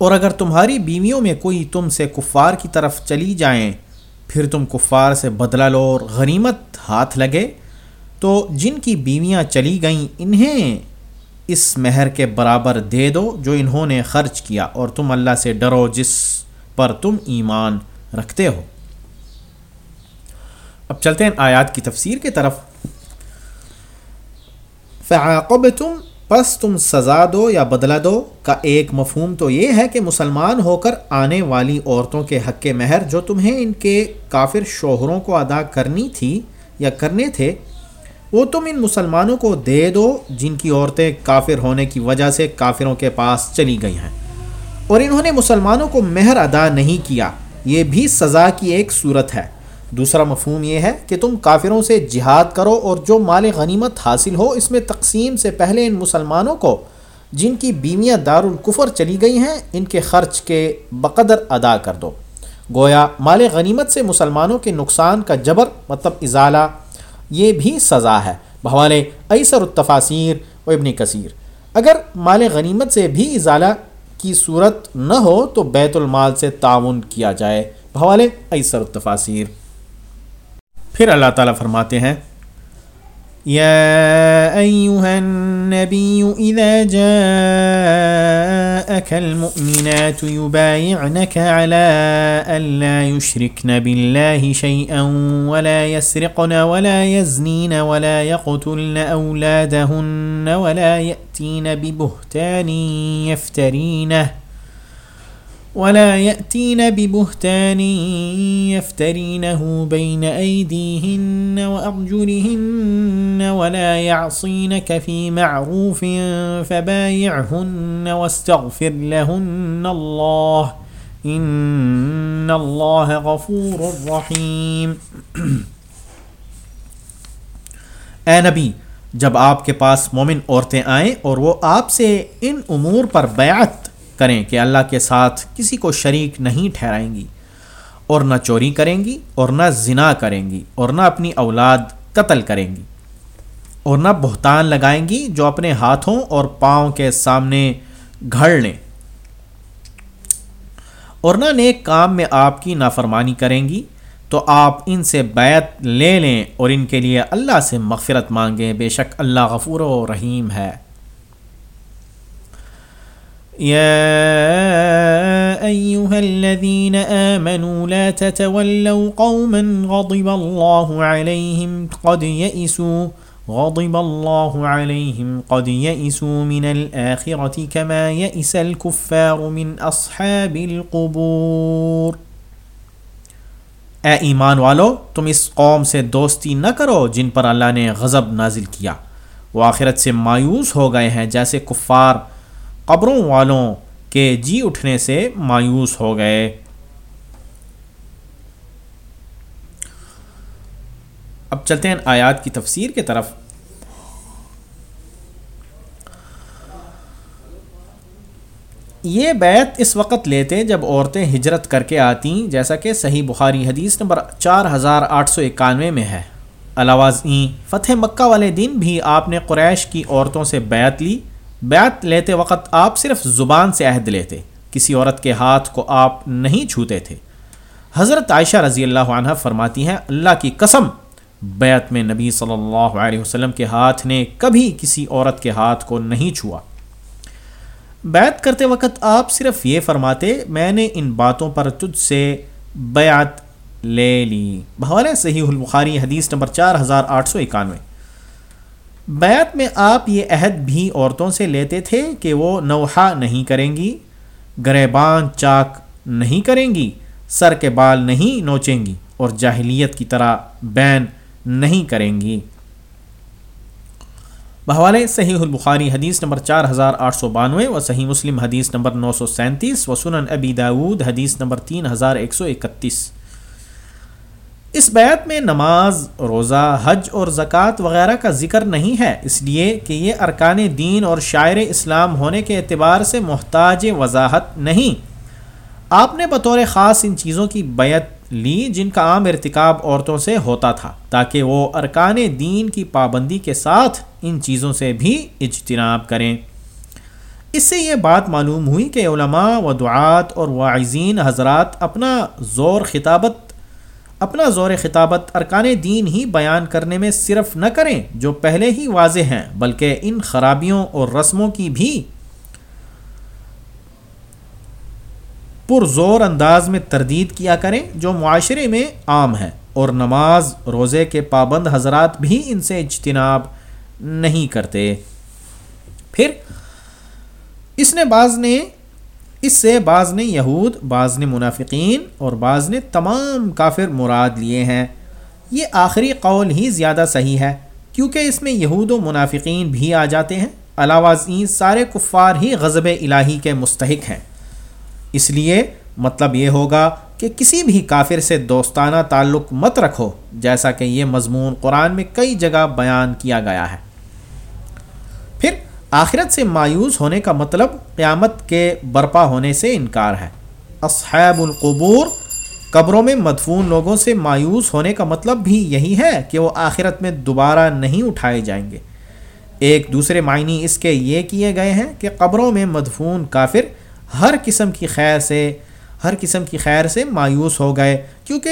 اور اگر تمہاری بیویوں میں کوئی تم سے کفار کی طرف چلی جائیں، پھر تم کفار سے بدلہ لو اور غنیمت ہاتھ لگے۔ تو جن کی بیویاں چلی گئیں، انہیں اس مہر کے برابر دے دو جو انہوں نے خرچ کیا، اور تم اللہ سے ڈرو جس پر تم ایمان رکھتے ہو۔ اب چلتے ہیں آیات کی تفسیر کی طرف۔ فعاقب تم پس تم سزا دو یا بدلہ دو کا ایک مفہوم تو یہ ہے کہ مسلمان ہو کر آنے والی عورتوں کے حق مہر جو تمہیں ان کے کافر شوہروں کو ادا کرنی تھی یا کرنے تھے، وہ تم ان مسلمانوں کو دے دو جن کی عورتیں کافر ہونے کی وجہ سے کافروں کے پاس چلی گئی ہیں۔ اور انہوں نے مسلمانوں کو مہر ادا نہیں کیا، یہ بھی سزا کی ایک صورت ہے۔ دوسرا مفہوم یہ ہے کہ تم کافروں سے جہاد کرو اور جو مال غنیمت حاصل ہو، اس میں تقسیم سے پہلے ان مسلمانوں کو، جن کی بیویاں دار الکفر چلی گئی ہیں، ان کے خرچ کے بقدر ادا کر دو۔ گویا مال غنیمت سے مسلمانوں کے نقصان کا جبر مطلب ازالہ، یہ بھی سزا ہے۔ بحوالے ایسر التفاصیر و ابن کثیر۔ اگر مال غنیمت سے بھی ازالہ کی صورت نہ ہو، تو بیت المال سے تعاون کیا جائے۔ بحوالے ایسر التفاصیر پھر اللہ تعالیٰ فرماتے ہیں يا أيها النبي إذا جاءك المؤمنات يبايعنك على أن لا يشركن بالله شيئا ولا يسرقن ولا يزنين ولا يقتلن أولادهن ولا يأتين ببهتان يفترينه ولا يأتين ببهتان يفترينه بين أيديهن وأرجلهن ولا يعصينك في معروف فبايعهن واستغفر لهن الله. إن الله غفور رحيم. اے نبی، جب آپ کے پاس مومن عورتیں آئیں اور وہ آپ سے ان امور پر بیعت کریں کہ اللہ کے ساتھ کسی کو شریک نہیں ٹھہرائیں گی اور نہ چوری کریں گی اور نہ زنا کریں گی اور نہ اپنی اولاد قتل کریں گی اور نہ بہتان لگائیں گی جو اپنے ہاتھوں اور پاؤں کے سامنے گھڑ لیں اور نہ نیک کام میں آپ کی نافرمانی کریں گی تو آپ ان سے بیعت لے لیں اور ان کے لیے اللہ سے مغفرت مانگیں۔ بے شک اللہ غفور و رحیم ہے۔ يا أيها الذين آمنوا لا تتولوا قوما غضب الله عليهم قد يئسوا غضب الله عليهم قد يئسوا من الآخرة كما يئس الكفار من أصحاب القبور۔ اے ایمان والو، تم اس قوم سے دوستی نہ کرو جن پر اللہ نے غضب نازل کیا۔ وہ آخرت سے مایوس ہو گئے ہیں جیسے کفار قبروں والوں کے جی اٹھنے سے مایوس ہو گئے۔ اب چلتے ہیں آیات کی تفسیر کی طرف۔ یہ بیت اس وقت لیتے جب عورتیں ہجرت کر کے آتیں، جیسا کہ صحیح بخاری حدیث نمبر چار ہزار آٹھ سو اکانوے میں ہے۔ علاوہ فتح مکہ والے دن بھی آپ نے قریش کی عورتوں سے بیعت لی۔ بیعت لیتے وقت آپ صرف زبان سے عہد لیتے، کسی عورت کے ہاتھ کو آپ نہیں چھوتے تھے۔ حضرت عائشہ رضی اللہ عنہ فرماتی ہیں، اللہ کی قسم، بیعت میں نبی صلی اللہ علیہ وسلم کے ہاتھ نے کبھی کسی عورت کے ہاتھ کو نہیں چھوا۔ بیعت کرتے وقت آپ صرف یہ فرماتے، میں نے ان باتوں پر تجھ سے بیعت لے لی۔ بحال صحیح البخاری حدیث نمبر چار ہزار آٹھ سو اکانوے۔ بیعت میں آپ یہ عہد بھی عورتوں سے لیتے تھے کہ وہ نوحہ نہیں کریں گی، گریبان چاک نہیں کریں گی، سر کے بال نہیں نوچیں گی اور جاہلیت کی طرح بین نہیں کریں گی۔ بحوالے صحیح البخاری حدیث نمبر چار ہزار آٹھ سو بانوے و صحیح مسلم حدیث نمبر نو سو سینتیس و سنن ابی داود حدیث نمبر تین ہزار ایک سو اکتیس۔ اس بیت میں نماز، روزہ، حج اور زکوٰۃ وغیرہ کا ذکر نہیں ہے، اس لیے کہ یہ ارکان دین اور شاعر اسلام ہونے کے اعتبار سے محتاج وضاحت نہیں۔ آپ نے بطور خاص ان چیزوں کی بیعت لی جن کا عام ارتکاب عورتوں سے ہوتا تھا، تاکہ وہ ارکان دین کی پابندی کے ساتھ ان چیزوں سے بھی اجتناب کریں۔ اس سے یہ بات معلوم ہوئی کہ علماء و دعات اور واعظین حضرات اپنا زور خطابت اپنا زور خطابت ارکان دین ہی بیان کرنے میں صرف نہ کریں جو پہلے ہی واضح ہیں، بلکہ ان خرابیوں اور رسموں کی بھی پرزور انداز میں تردید کیا کریں جو معاشرے میں عام ہے اور نماز، روزے کے پابند حضرات بھی ان سے اجتناب نہیں کرتے۔ پھر اس نے بعض نے اس سے بعض نے یہود، بعض نے منافقین اور بعض نے تمام کافر مراد لیے ہیں۔ یہ آخری قول ہی زیادہ صحیح ہے، کیونکہ اس میں یہود و منافقین بھی آ جاتے ہیں۔ علاوہ ازیں سارے کفار ہی غضب الہی کے مستحق ہیں۔ اس لیے مطلب یہ ہوگا کہ کسی بھی کافر سے دوستانہ تعلق مت رکھو، جیسا کہ یہ مضمون قرآن میں کئی جگہ بیان کیا گیا ہے۔ پھر آخرت سے مایوس ہونے کا مطلب قیامت کے برپا ہونے سے انکار ہے۔ اصحاب القبور، قبروں میں مدفون لوگوں سے مایوس ہونے کا مطلب بھی یہی ہے کہ وہ آخرت میں دوبارہ نہیں اٹھائے جائیں گے۔ ایک دوسرے معنی اس کے یہ کیے گئے ہیں کہ قبروں میں مدفون کافر ہر قسم کی خیر سے، ہر قسم کی خیر سے مایوس ہو گئے، کیونکہ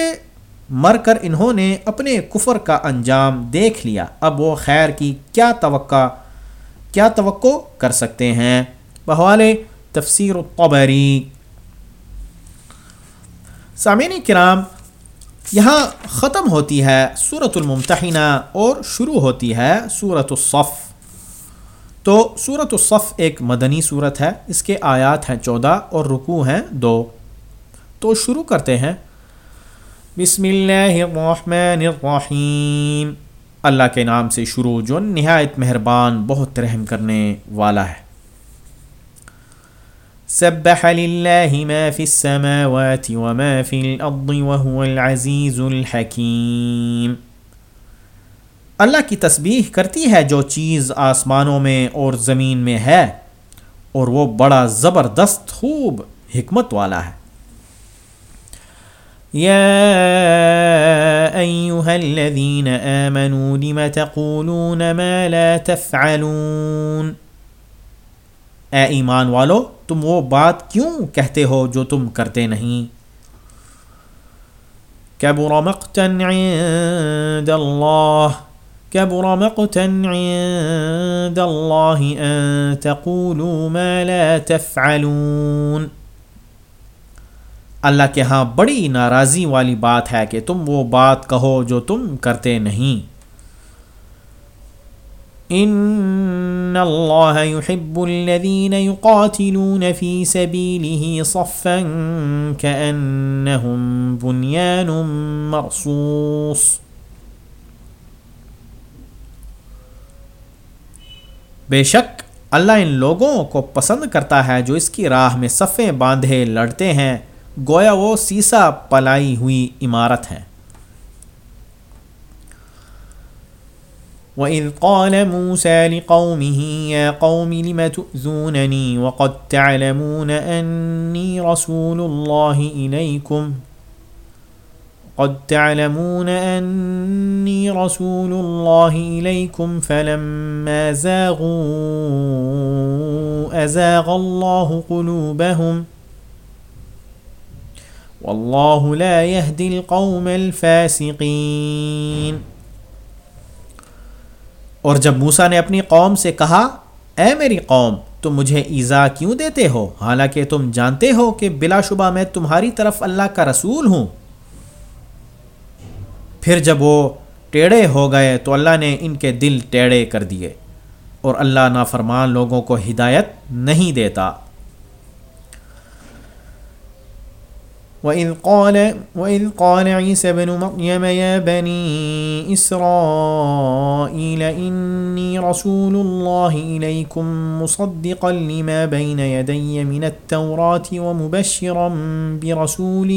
مر کر انہوں نے اپنے کفر کا انجام دیکھ لیا۔ اب وہ خیر کی کیا توقع کیا توقع کر سکتے ہیں؟ بحوال تفسیر الطبری۔ سامعین کرام، یہاں ختم ہوتی ہے صورت الممتحنہ اور شروع ہوتی ہے صورت الصف۔ تو صورت الصف ایک مدنی صورت ہے، اس کے آیات ہیں چودہ اور رکوع ہیں دو۔ تو شروع کرتے ہیں۔ بسم اللہ الرحمن الرحیم۔ اللہ کے نام سے شروع جو نہایت مہربان، بہت رحم کرنے والا ہے۔ سبح للہ ما فی السماوات وما فی الارض وهو العزیز الحکیم۔ اللہ کی تسبیح کرتی ہے جو چیز آسمانوں میں اور زمین میں ہے اور وہ بڑا زبردست، خوب حکمت والا ہے۔ يا أيها الذين آمنوا لم تقولون ما لا تفعلون؟ اے ایمان والو، تم وہ بات کیوں کہتے ہو جو تم کرتے نہیں؟ كبر مقتا عند الله، كبر مقتا عند الله أن تقولوا ما لا تفعلون؟ اللہ کے ہاں بڑی ناراضی والی بات ہے کہ تم وہ بات کہو جو تم کرتے نہیں۔ ان اللہ يحب الذين يقاتلون في سبيله صفا كأنهم بنيان مرصوص۔ بے شک اللہ ان لوگوں کو پسند کرتا ہے جو اس کی راہ میں صفیں باندھے لڑتے ہیں۔ گویا وہ سیسا پلائی ہوئی عمارت ہے وَإِذْ قَالَ مُوسَى لِقَوْمِهِ يَا قَوْمِ لِمَ تُؤْذُونَنِي وَقَدْ تَعْلَمُونَ أَنِّي رَسُولُ اللَّهِ إِلَيْكُمْ قد تعلمون أني رسول الله إليكم فلما زاغوا أزاغ الله قلوبهم ۖ واللہ لا يهدي القوم الفاسقین۔ اور جب موسا نے اپنی قوم سے کہا، اے میری قوم، تم مجھے ایزا کیوں دیتے ہو؟ حالانکہ تم جانتے ہو کہ بلا شبہ میں تمہاری طرف اللہ کا رسول ہوں۔ پھر جب وہ ٹیڑے ہو گئے تو اللہ نے ان کے دل ٹیڑے کر دیے اور اللہ نافرمان لوگوں کو ہدایت نہیں دیتا۔ وإذ قال وإذ قال عيسى بن مريم يا بني إسرائيل إني رسول الله إليكم مصدقا لما بين يدي من التوراة ومبشرا برسول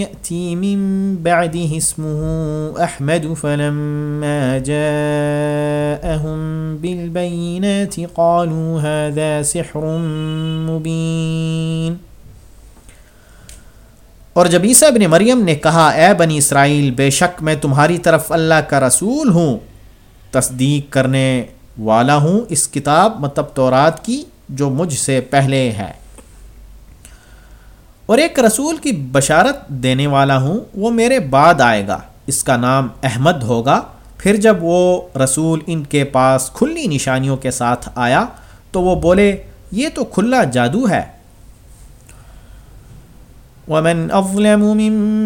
يأتي من بعده اسمه أحمد فلما جاءهم بالبينات قالوا هذا سحر مبين اور جب عیسیٰ ابن مریم نے کہا، اے بنی اسرائیل، بے شک میں تمہاری طرف اللہ کا رسول ہوں، تصدیق کرنے والا ہوں اس کتاب مطلب تورات کی، جو مجھ سے پہلے ہے۔ اور ایک رسول کی بشارت دینے والا ہوں، وہ میرے بعد آئے گا، اس کا نام احمد ہوگا۔ پھر جب وہ رسول ان کے پاس کھلی نشانیوں کے ساتھ آیا، تو وہ بولے، یہ تو کھلا جادو ہے ومن أظلم ممن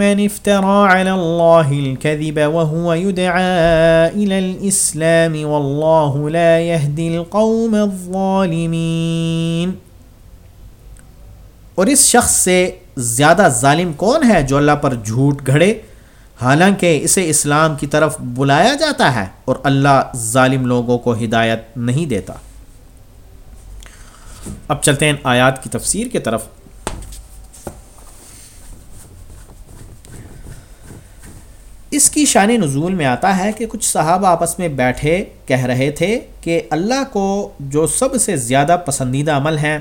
افترى على الله الكذب وهو يدعى إلى الإسلام والله لا يهدي القوم الظالمين۔ اور اس شخص سے زیادہ ظالم کون ہے جو اللہ پر جھوٹ گھڑے؟ حالانکہ اسے اسلام کی طرف بلایا جاتا ہے اور اللہ ظالم لوگوں کو ہدایت نہیں دیتا۔ اب چلتے ہیں آیات کی تفسیر کی طرف۔ اس کی شان نزول میں آتا ہے کہ کچھ صحابہ آپس میں بیٹھے، کہہ رہے تھے کہ اللہ کو جو سب سے زیادہ پسندیدہ عمل ہیں،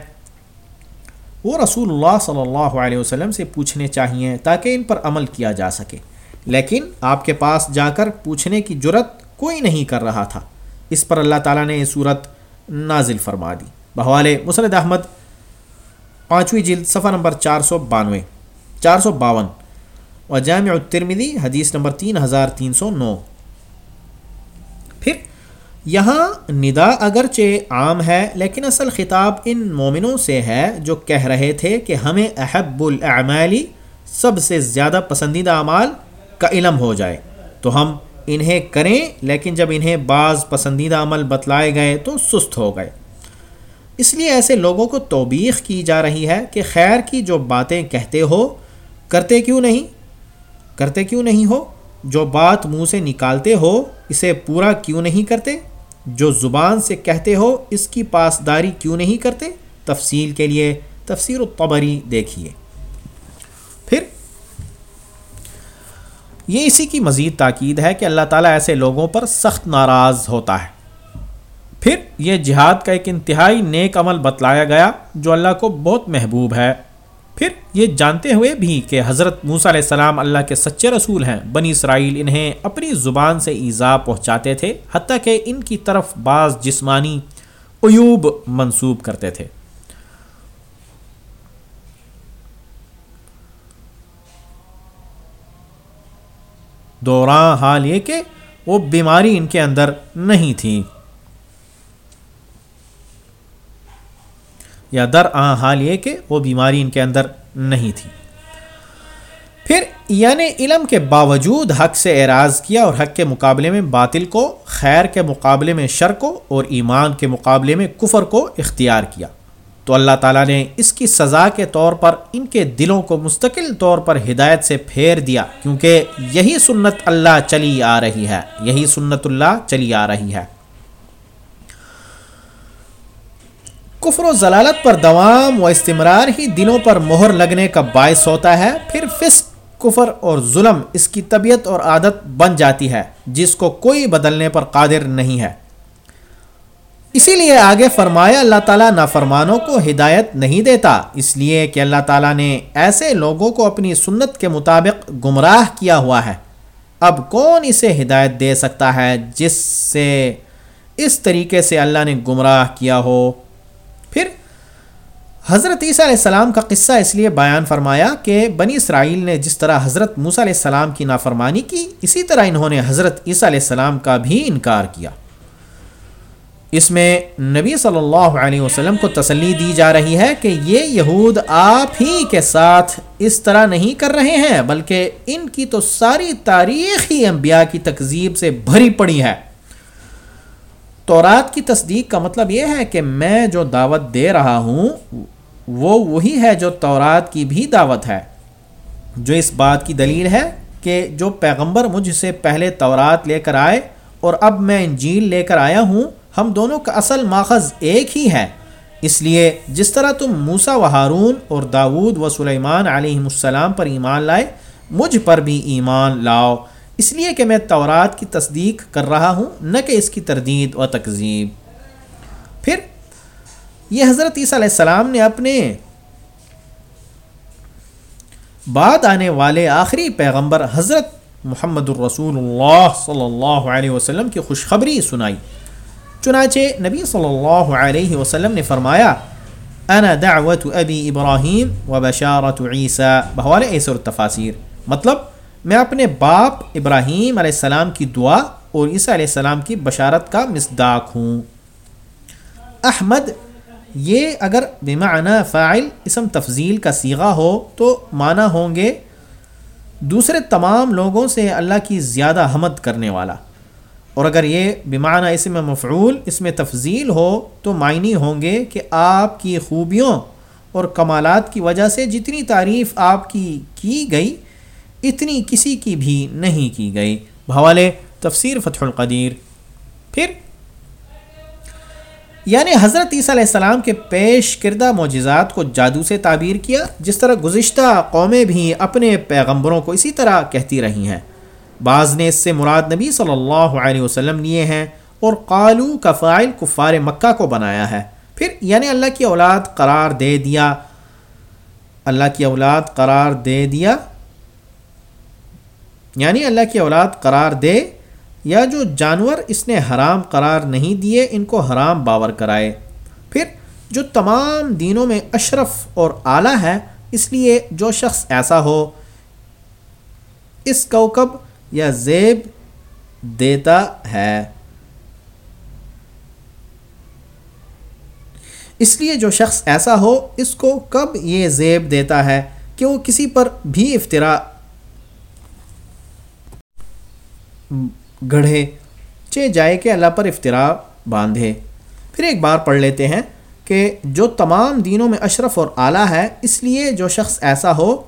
وہ رسول اللہ صلی اللہ علیہ وسلم سے پوچھنے چاہیے تاکہ ان پر عمل کیا جا سکے۔ لیکن آپ کے پاس جا کر پوچھنے کی جرت کوئی نہیں کر رہا تھا۔ اس پر اللہ تعالیٰ نے یہ صورت نازل فرما دی۔ بہوال مسرد احمد، پانچویں جلد، صفحہ نمبر چار سو بانوے، چار سو باون۔ اور جامع الترمذی حدیث نمبر تین ہزار تین سو نو۔ پھر، یہاں ندا اگرچہ عام ہے، لیکن اصل خطاب ان مومنوں سے ہے جو کہہ رہے تھے کہ ہمیں احب الاعمالی سب سے زیادہ پسندیدہ اعمال کا علم ہو جائے۔ تو ہم انہیں کریں، لیکن جب انہیں بعض پسندیدہ عمل بتلائے گئے تو سست ہو گئے۔ اس لیے ایسے لوگوں کو توبیخ کی جا رہی ہے کہ خیر کی جو باتیں کہتے ہو، کرتے کیوں نہیں؟ کرتے کیوں نہیں ہو؟ جو بات منہ سے نکالتے ہو، اسے پورا کیوں نہیں کرتے؟ جو زبان سے کہتے ہو، اس کی پاسداری کیوں نہیں کرتے؟ تفصیل کے لیے تفسیر الطبری دیکھیے۔ پھر، یہ اسی کی مزید تاکید ہے کہ اللہ تعالیٰ ایسے لوگوں پر سخت ناراض ہوتا ہے۔ پھر، یہ جہاد کا ایک انتہائی نیک عمل بتلایا گیا، جو اللہ کو بہت محبوب ہے۔ پھر یہ جانتے ہوئے بھی کہ حضرت موسیٰ علیہ السلام اللہ کے سچے رسول ہیں۔ بنی اسرائیل انہیں اپنی زبان سے ایزا پہنچاتے تھے، حتیٰ کہ ان کی طرف بعض جسمانی عیوب منسوب کرتے تھے۔ دوران حال یہ کہ وہ بیماری ان کے اندر نہیں تھی یا در آ حال یہ کہ وہ بیماری ان کے اندر نہیں تھی۔ پھر یعنی علم کے باوجود حق سے اعراض کیا اور حق کے مقابلے میں باطل کو، خیر کے مقابلے میں شر کو اور ایمان کے مقابلے میں کفر کو اختیار کیا۔ تو اللہ تعالیٰ نے اس کی سزا کے طور پر ان کے دلوں کو مستقل طور پر ہدایت سے پھیر دیا، کیونکہ یہی سنت اللہ چلی آ رہی ہے۔ یہی سنت اللہ چلی آ رہی ہے۔ کفر و ضلالت پر دوام و استمرار ہی دنوں پر مہر لگنے کا باعث ہوتا ہے، پھر فسق، کفر اور ظلم اس کی طبیعت اور عادت بن جاتی ہے، جس کو کوئی بدلنے پر قادر نہیں ہے۔ اسی لیے آگے فرمایا، اللہ تعالیٰ نافرمانوں کو ہدایت نہیں دیتا۔ اس لیے کہ اللہ تعالیٰ نے ایسے لوگوں کو اپنی سنت کے مطابق گمراہ کیا ہوا ہے۔ اب کون اسے ہدایت دے سکتا ہے جس سے، اس طریقے سے اللہ نے گمراہ کیا ہو؟ حضرت عیسیٰ علیہ السلام کا قصہ اس لیے بیان فرمایا کہ بنی اسرائیل نے جس طرح حضرت موسیٰ علیہ السلام کی نافرمانی کی، اسی طرح انہوں نے حضرت عیسیٰ علیہ السلام کا بھی انکار کیا۔ اس میں نبی صلی اللہ علیہ وسلم کو تسلی دی جا رہی ہے کہ یہ یہود آپ ہی کے ساتھ اس طرح نہیں کر رہے ہیں، بلکہ ان کی تو ساری تاریخ ہی انبیاء کی تکذیب سے بھری پڑی ہے۔ تورات کی تصدیق کا مطلب یہ ہے کہ میں جو دعوت دے رہا ہوں وہ وہی ہے جو تورات کی بھی دعوت ہے، جو اس بات کی دلیل ہے کہ جو پیغمبر مجھ سے پہلے تورات لے کر آئے اور اب میں انجیل لے کر آیا ہوں، ہم دونوں کا اصل ماخذ ایک ہی ہے۔ اس لیے جس طرح تم موسا و ہارون اور داود و سلیمان علیہ السلام پر ایمان لائے، مجھ پر بھی ایمان لاؤ۔ اس لیے کہ میں تورات کی تصدیق کر رہا ہوں، نہ کہ اس کی تردید و تکذیب۔ پھر یہ حضرت عیسیٰ علیہ السلام نے اپنے بعد آنے والے آخری پیغمبر حضرت محمد الرسول اللہ صلی اللہ علیہ وسلم کی خوشخبری سنائی۔ چنانچہ نبی صلی اللہ علیہ وسلم نے فرمایا، انا دعوت ابی ابراہیم و بشارت عیسیٰ بحوال ایسر التفاصیر مطلب میں اپنے باپ ابراہیم علیہ السلام کی دعا اور عیسیٰ علیہ السلام کی بشارت کا مصداق ہوں۔ احمد یہ اگر بمعنی فاعل اسم تفضیل کا سیغہ ہو تو معنی ہوں گے دوسرے تمام لوگوں سے اللہ کی زیادہ حمد کرنے والا۔ اور اگر یہ بمعنی اسم مفعول، اس میں تفضیل ہو تو معنی ہوں گے کہ آپ کی خوبیوں اور کمالات کی وجہ سے جتنی تعریف آپ کی کی گئی، اتنی کسی کی بھی نہیں کی گئی۔ بھوالے تفسیر فتح القدیر۔ پھر یعنی حضرت عیسیٰ علیہ السلام کے پیش کردہ معجزات کو جادو سے تعبیر کیا، جس طرح گزشتہ قومیں بھی اپنے پیغمبروں کو اسی طرح کہتی رہی ہیں۔ بعض نے اس سے مراد نبی صلی اللہ علیہ وسلم لیے ہیں اور قالو کا فائل کفار مکہ کو بنایا ہے۔ پھر یعنی اللہ کی اولاد قرار دے دیا۔ اللہ کی اولاد قرار دے دیا۔ یعنی اللہ کی اولاد قرار دے یا جو جانور اس نے حرام قرار نہیں دیے، ان کو حرام باور کرائے۔ پھر جو تمام دینوں میں اشرف اور اعلیٰ ہے، اس لیے جو شخص ایسا ہو، اس کوکب یا زیب دیتا ہے۔ اس لیے جو شخص ایسا ہو، اس کو کب یہ زیب دیتا ہے؟ کہ وہ کسی پر بھی افطرا گڑھے، چے جائے کہ اللہ پر افطرا باندھے۔ پھر ایک بار پڑھ لیتے ہیں کہ جو تمام دینوں میں اشرف اور اعلیٰ ہے، اس لیے جو شخص ایسا ہو،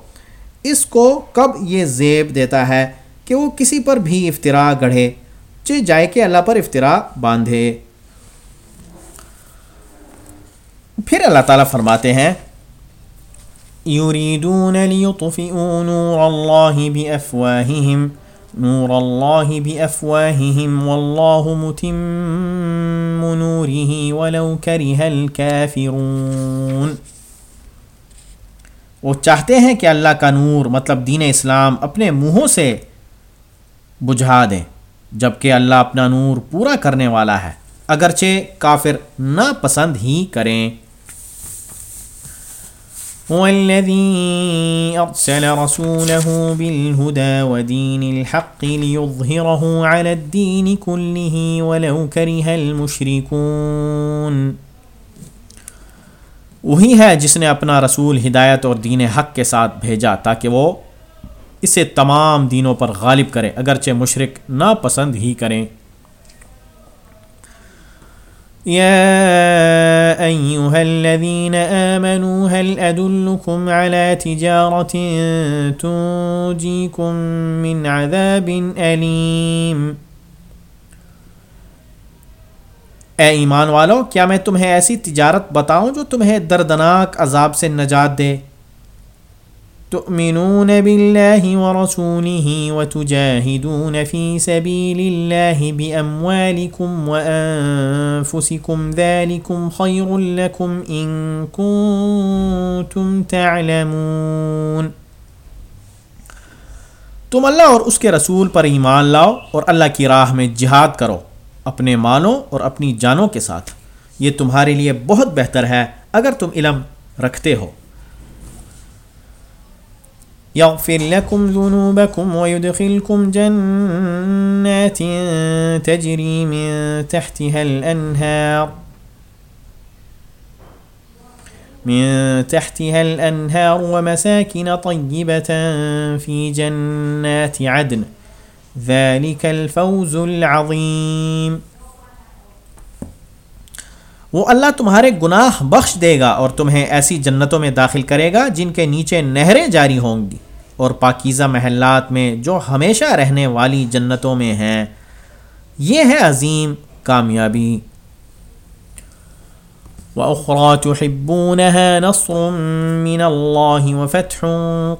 اس کو کب یہ زیب دیتا ہے کہ وہ کسی پر بھی افطرا گڑھے، چے جائے کہ اللہ پر افطرا باندھے۔ پھر اللہ تعالیٰ فرماتے ہیں، یوریدون لیطفئوا نور اللہ بافواہہم نور اللہ بافواہہم واللہ متم نورہ ولو کرہ الكافرون۔ وہ چاہتے ہیں کہ اللہ کا نور مطلب دین اسلام اپنے منہوں سے بجھا دیں جبکہ اللہ اپنا نور پورا کرنے والا ہے۔ اگرچہ کافر نہ پسند ہی کریں۔ هو الذي أرسل رسوله بالهدى ودين الحق ليظهره على الدين كله ولو كره المشركون۔ وہی ہے جس نے اپنا رسول، ہدایت اور دین حق کے ساتھ بھیجا تاکہ وہ اسے تمام دینوں پر غالب کرے، اگرچہ مشرق ناپسند ہی کریں۔ يا أيها الذين آمنوا هل أدلكم على تجارة تنجيكم من عذاب أليم؟ اے ایمان والو، کیا میں تمہیں ایسی تجارت بتاؤں جو تمہیں دردناک عذاب سے نجات دے؟ تؤمنون بالله ورسوله وتجاهدون في سبيل الله بأموالكم وأنفسكم ذلكم خير لكم إن كنتم تعلمون تم اللہ اور اس کے رسول پر ایمان لاؤ اور اللہ کی راہ میں جہاد کرو، اپنے مالوں اور اپنی جانوں کے ساتھ۔ یہ تمہارے لیے بہت بہتر ہے، اگر تم علم رکھتے ہو۔ يغفر لكم ذنوبكم ويدخلكم جنات تجري من تحتها الأنهار من تحتها الأنهار ومساكن طيبة في جنات عدن. ذلك الفوز العظيم. وہ اللہ تمہارے گناہ بخش دے گا اور تمہیں ایسی جنتوں میں داخل کرے گا جن کے نیچے نہریں جاری ہوں گی۔ اور پاکیزہ محلات میں جو ہمیشہ رہنے والی جنتوں میں ہیں۔ یہ ہے عظیم کامیابی۔ وأخرى تحبونها نصر من الله وفتح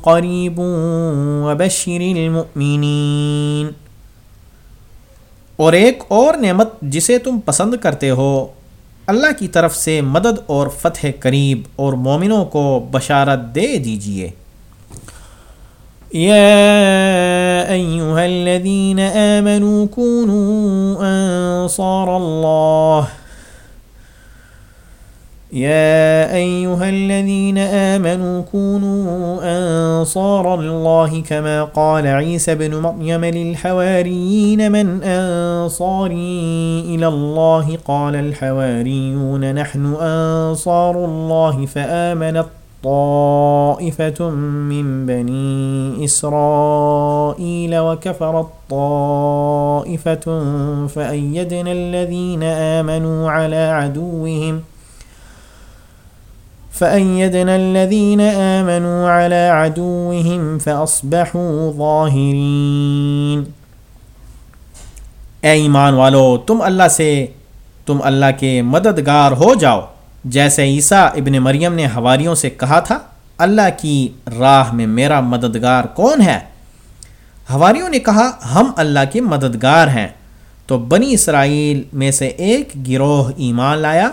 قريب وبشر المؤمنين۔ اور ایک اور نعمت جسے تم پسند کرتے ہو، اللہ کی طرف سے مدد اور فتح قریب اور مومنوں کو بشارت دے دیجیے۔ يا أيها الذين آمنوا كونوا أنصار الله يا أيها الذين آمنوا كونوا أنصار الله كما قال عيسى بن مريم للحواريين من أنصاري إلى الله قال الحواريون نحن أنصار الله فآمنت طائفة من بني إسرائيل وكفرت طائفة فأيدنا الذين آمنوا على عدوهم فأيدنا الذين آمنوا على عدوهم فأصبحوا ظاهرين اے ایمان والو، تم اللہ سے، تم اللہ کے مددگار ہو جاؤ۔ جیسے عیسیٰ ابن مریم نے ہواریوں سے کہا تھا، اللہ کی راہ میں میرا مددگار کون ہے؟ ہواریوں نے کہا، ہم اللہ کے مددگار ہیں۔ تو بنی اسرائیل میں سے ایک گروہ ایمان لایا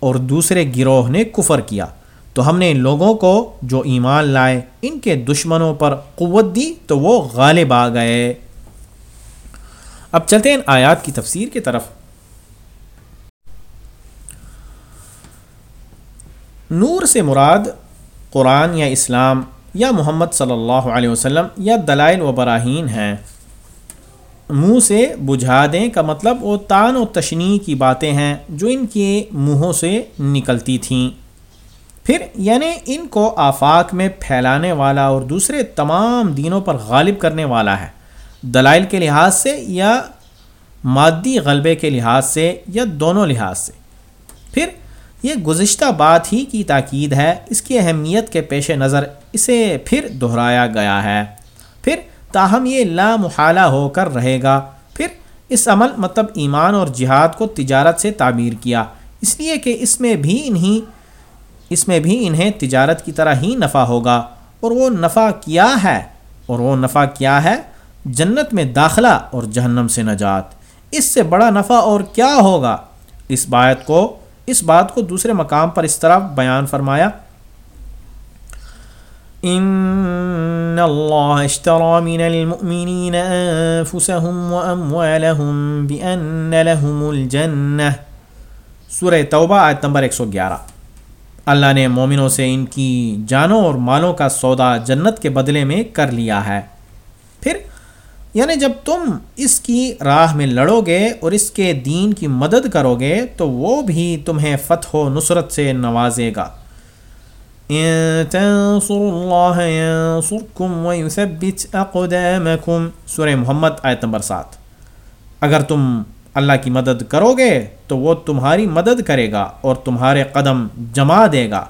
اور دوسرے گروہ نے کفر کیا۔ تو ہم نے ان لوگوں کو جو ایمان لائے، ان کے دشمنوں پر قوت دی، تو وہ غالب آ گئے۔ اب چلتے ہیں آیات کی تفسیر کی طرف۔ نور سے مراد قرآن یا اسلام یا محمد صلی اللہ علیہ وسلم یا دلائل و براہین ہیں۔ منہ سے بجھا دیں کا مطلب وہ تان و تشنی کی باتیں ہیں جو ان کے منہوں سے نکلتی تھیں۔ پھر یعنی ان کو آفاق میں پھیلانے والا اور دوسرے تمام دینوں پر غالب کرنے والا ہے۔ دلائل کے لحاظ سے یا مادی غلبے کے لحاظ سے یا دونوں لحاظ سے۔ پھر یہ گزشتہ بات ہی کی تاکید ہے، اس کی اہمیت کے پیش نظر اسے پھر دہرایا گیا ہے۔ پھر تاہم یہ لامحالہ ہو کر رہے گا۔ پھر اس عمل مطلب ایمان اور جہاد کو تجارت سے تعبیر کیا۔ اس لیے کہ اس میں بھی انہیں اس میں بھی انہیں تجارت کی طرح ہی نفع ہوگا۔ اور وہ نفع کیا ہے؟ اور وہ نفع کیا ہے؟ جنت میں داخلہ اور جہنم سے نجات۔ اس سے بڑا نفع اور کیا ہوگا؟ اس بات کو اس بات کو دوسرے مقام پر اس طرح بیان فرمایا ان اللہ اشترى من المؤمنین انفسهم واموالهم بان لهم الجنہ سورہ توبہ، آیت نمبر 111 اللہ نے مومنوں سے ان کی جانوں اور مالوں کا سودا جنت کے بدلے میں کر لیا ہے۔ پھر یعنی جب تم اس کی راہ میں لڑو گے اور اس کے دین کی مدد کرو گے تو وہ بھی تمہیں فتح و نصرت سے نوازے گا۔ سورہ محمد آیت نمبر سات۔ اگر تم اللہ کی مدد کرو گے تو وہ تمہاری مدد کرے گا اور تمہارے قدم جما دے گا۔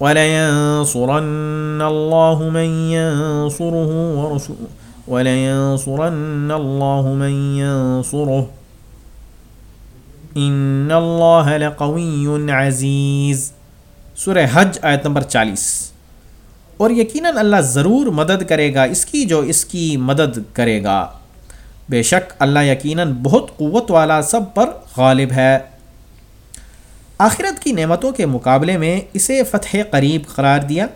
وَلَيَنصُرَنَّ اللَّهُ مَن يَنصُرُهُ وَرُسُلُهُ وَلَيَنصُرَنَّ اللَّهُ مَن يَنصُرُهُ إِنَّ اللَّهَ لَقَوِيٌّ عَزِيزٌ. سورہ حج آیت نمبر چالیس. اور یقیناً اللہ ضرور مدد کرے گا، اس کی جو اس کی مدد کرے گا۔ بے شک اللہ یقیناً بہت قوت والا سب پر غالب ہے۔ آخرت کی نعمتوں کے مقابلے میں اسے فتح قریب قرار دیا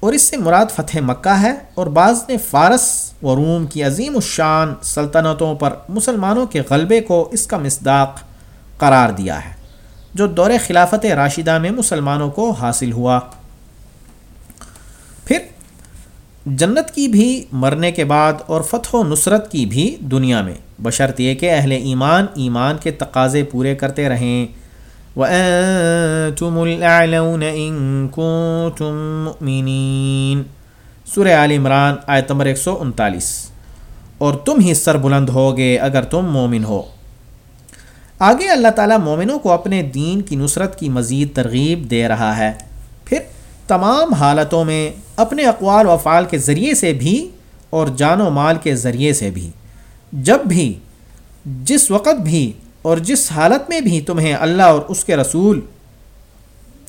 اور اس سے مراد فتح مکہ ہے اور بعض نے فارس و روم کی عظیم الشان سلطنتوں پر مسلمانوں کے غلبے کو اس کا مصداق قرار دیا ہے، جو دور خلافت راشدہ میں مسلمانوں کو حاصل ہوا۔ پھر، جنت کی بھی، مرنے کے بعد اور فتح و نصرت کی بھی دنیا میں بشرط یہ کہ اہل ایمان ایمان کے تقاضے پورے کرتے رہیں۔ وَأَنتُمُ الْأَعْلَوْنَ إِن كُنتُم مُؤْمِنِينَ۔ سورہ آل عمران، آیت نمبر ایک سو انتالیس۔ اور تم ہی سر بلند ہوگے اگر تم مومن ہو۔ آگے اللہ تعالیٰ مومنوں کو اپنے دین کی نصرت کی مزید ترغیب دے رہا ہے۔ پھر تمام حالتوں میں اپنے اقوال و افعال کے ذریعے سے بھی اور جان و مال کے ذریعے سے بھی۔ جب بھی، جس وقت بھی اور جس حالت میں بھی تمہیں اللہ اور اس کے رسول،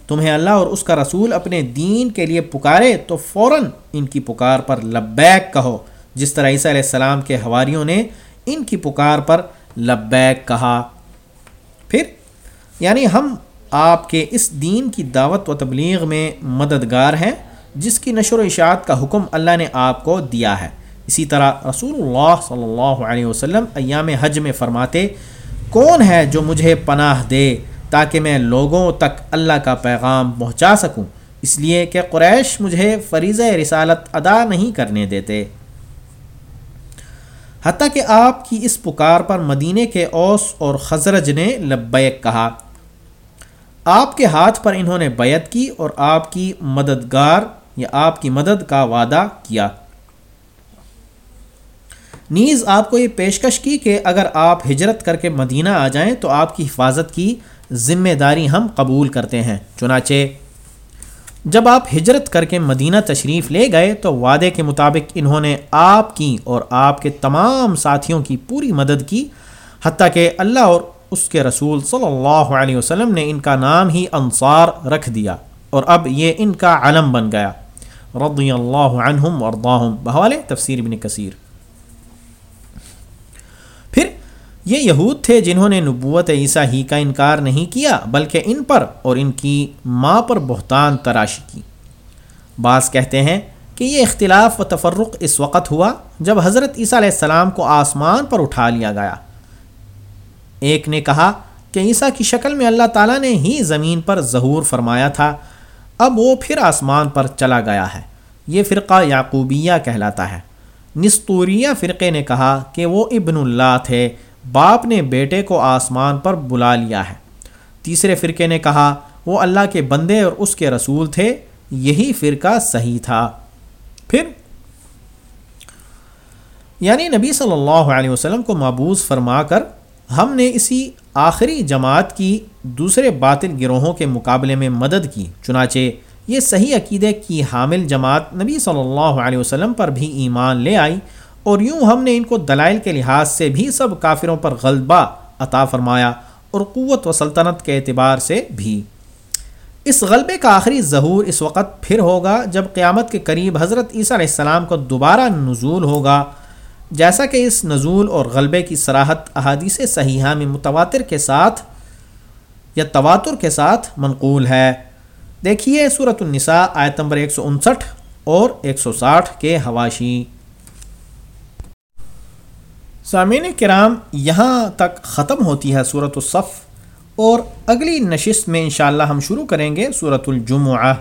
تمہیں اللہ اور اس کا رسول اپنے دین کے لیے پکارے، تو فوراً ان کی پکار پر لبیک کہو۔ جس طرح عیسیٰ علیہ السلام کے حواریوں نے ان کی پکار پر لبیک کہا۔ پھر یعنی ہم آپ کے اس دین کی دعوت و تبلیغ میں مددگار ہیں، جس کی نشر و اشاعت کا حکم اللہ نے آپ کو دیا ہے۔ اسی طرح رسول اللہ صلی اللہ علیہ وسلم ایام حج میں فرماتے کون ہے جو مجھے پناہ دے تاکہ میں لوگوں تک اللہ کا پیغام پہنچا سکوں؟ اس لیے کہ قریش مجھے فریض رسالت ادا نہیں کرنے دیتے۔ حتیٰ کہ آپ کی اس پکار پر مدینہ کے اوس اور خزرج نے لبیک کہا، آپ کے ہاتھ پر انہوں نے بیعت کی اور آپ کی مددگار یا آپ کی مدد کا وعدہ کیا۔ نیز آپ کو یہ پیشکش کی کہ اگر آپ ہجرت کر کے مدینہ آ جائیں تو آپ کی حفاظت کی ذمہ داری ہم قبول کرتے ہیں۔ چنانچہ، جب آپ ہجرت کر کے مدینہ تشریف لے گئے تو وعدے کے مطابق انہوں نے آپ کی اور آپ کے تمام ساتھیوں کی پوری مدد کی، حتیٰ کہ اللہ اور اس کے رسول صلی اللہ علیہ وسلم نے ان کا نام ہی انصار رکھ دیا اور اب یہ ان کا علم بن گیا۔ رضی اللہ عنہم ورداہم بحوالے تفسیر بن کثیر۔ یہ یہود تھے جنہوں نے نبوت عیسیٰ ہی کا انکار نہیں کیا، بلکہ ان پر اور ان کی ماں پر بہتان تراشی کی۔ بعض کہتے ہیں کہ یہ اختلاف و تفرق اس وقت ہوا جب حضرت عیسیٰ علیہ السلام کو آسمان پر اٹھا لیا گیا۔ ایک نے کہا کہ عیسیٰ کی شکل میں اللہ تعالیٰ نے ہی زمین پر ظہور فرمایا تھا، اب وہ پھر آسمان پر چلا گیا ہے۔ یہ فرقہ یعقوبیہ کہلاتا ہے۔ نستوریہ فرقے نے کہا کہ وہ ابن اللہ تھے باپ نے بیٹے کو آسمان پر بلا لیا ہے۔ تیسرے فرقے نے کہا، وہ اللہ کے بندے اور اس کے رسول تھے، یہی فرقہ صحیح تھا۔ پھر یعنی نبی صلی اللہ علیہ وسلم کو معبوض فرما کر، ہم نے اسی آخری جماعت کی دوسرے باطل گروہوں کے مقابلے میں مدد کی۔ چنانچہ، یہ صحیح عقیدے کی حامل جماعت نبی صلی اللہ علیہ وسلم پر بھی ایمان لے آئی۔ اور یوں ہم نے ان کو دلائل کے لحاظ سے بھی سب کافروں پر غلبہ عطا فرمایا اور قوت و سلطنت کے اعتبار سے بھی۔ اس غلبے کا آخری ظہور اس وقت پھر ہوگا جب قیامت کے قریب حضرت عیسیٰ علیہ السلام کو دوبارہ نزول ہوگا۔ جیسا کہ اس نزول اور غلبے کی سراحت احادیث صحیحہ میں متواتر کے ساتھ یا تواتر کے ساتھ منقول ہے۔ دیکھیے صورت النساء آیت نمبر ایک سو انسٹھ اور ایک سو ساٹھ کے حواشی۔ سامعین کرام، یہاں تک ختم ہوتی ہے صورت الصف اور اگلی نشست میں انشاءاللہ ہم شروع کریں گے صورت الجمعہ۔